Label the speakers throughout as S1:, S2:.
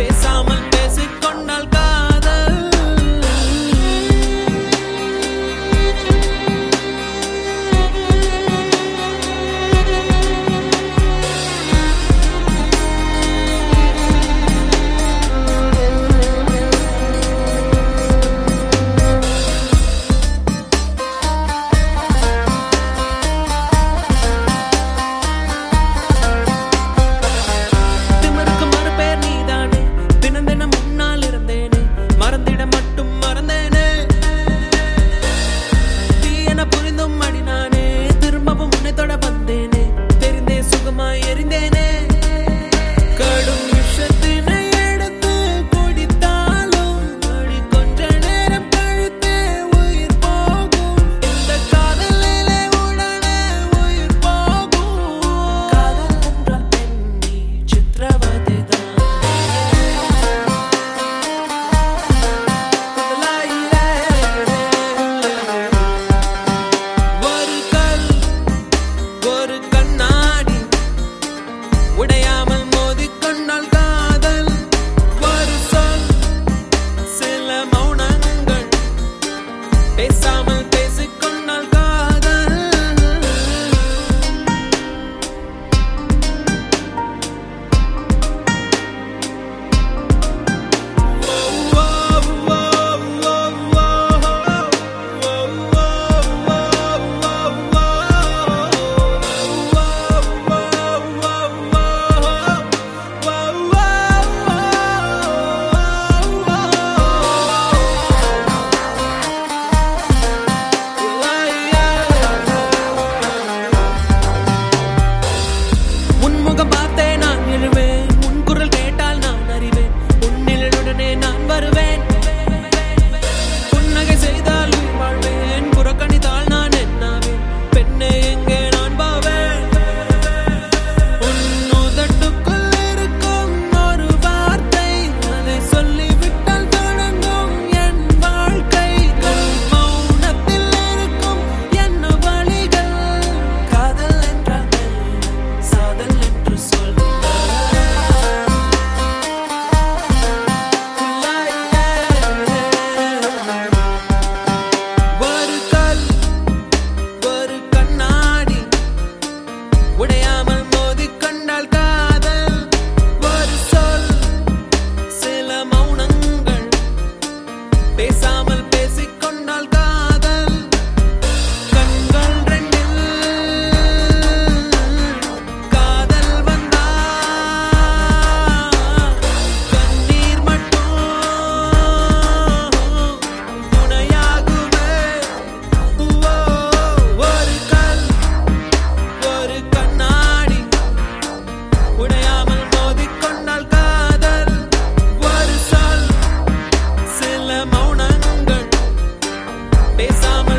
S1: pesar.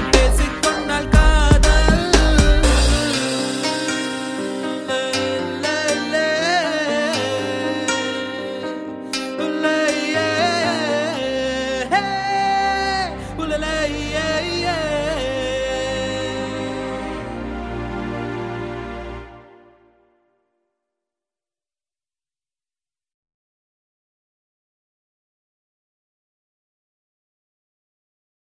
S1: birthday